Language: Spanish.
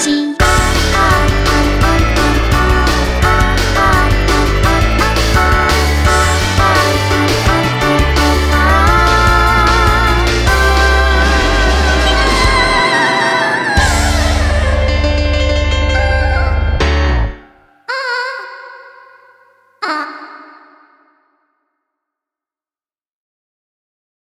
así.